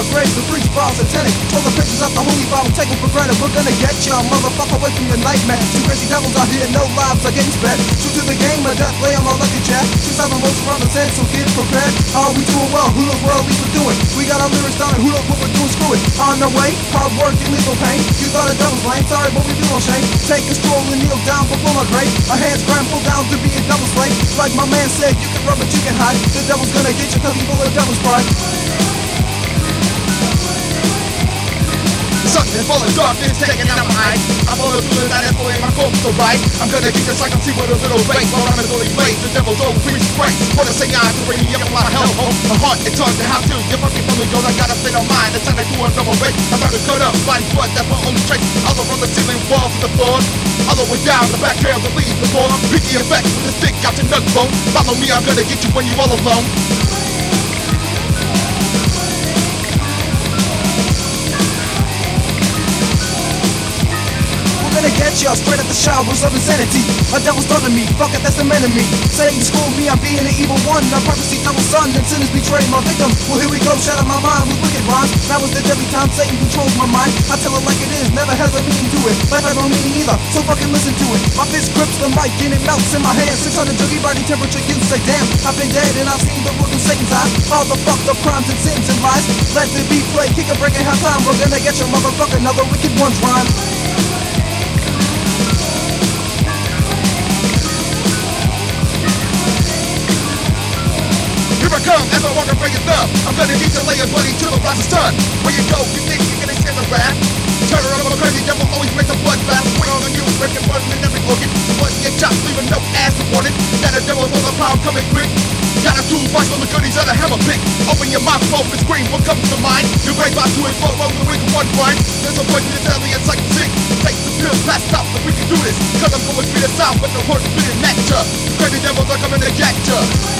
my grave, the preach bars satanic. All the pictures of the holy Bible, take them for granted. We're gonna get ya, motherfucker, away from your nightmare. Two crazy devils out here, no lives are getting spent. True to the game, a death lay on my lucky jack. Since I'm the most so get prepared. Are we doing well? Who knows what at least we're doing? We got our lyrics down and who knows what we're doing? Screw it. On the way, hard work and legal pain. You thought a devil's lame, sorry, but we do no shame. Take a stroll and kneel down before my grave. Our hands pull down to be a double slave. Like my man said, you can run, but you can hide. The devil's gonna get you cause he's full of devil's pride. Full of darkness taking out my eyes. I'm all of good that pulling my focus to right. I'm gonna keep this like I'm see with a little race. While I'm in the blaze, the devil's over free spray. Wanna say I to bring me up my hell home. My heart and tongue to how to. You're fucking the gold, I got a fit on mine. That's time they do a double race. I'm trying to cut up body blood, that's my only trace. All from the ceiling, walls to the floor. All the way down the back rails that leads the form. Beat the with the stick out your nut bone. Follow me, I'm gonna get you when you all alone. Get ya straight at the showers of insanity. A devil's to me, fuck it, that's of me. Satan schooled me, I'm being the evil one. I prophecy double son, and sinners betray my victim. Well, here we go, shatter my mind with wicked rhymes. Now is the deadly time Satan controls my mind. I tell it like it is, never has a meaning to it. Life has no meaning either, so fucking listen to it. My fist grips the mic and it melts in my hand. 600 degree body temperature, you say damn. I've been dead and I've seen the look of Satan's eyes. All the fucked up crimes and sins and lies. Let the beat play, kick a break and half time. We're gonna get your motherfucker another wicked one's rhyme. Come, as I walk and bring it up. I'm gonna need to lay a buddy to the process done. Where you go, you think you're gonna escape the wrath? Turn around, I'm a crazy devil, always make the blood fast. Swing on you, breaking blood in every organ. In your chops, leaving no ass to warning. That a devil with a power coming quick. Got a toolbox full of goodies on a hammer pick. Open your mouth, open scream, what comes to mind? You break by two and four, roll the week one grind. There's a in the belly, it's like sick. Take the pill, pass out, so we can do this. Cause I'm going speed the out, but the horse spitting nectar. Crazy devils are coming to get ya.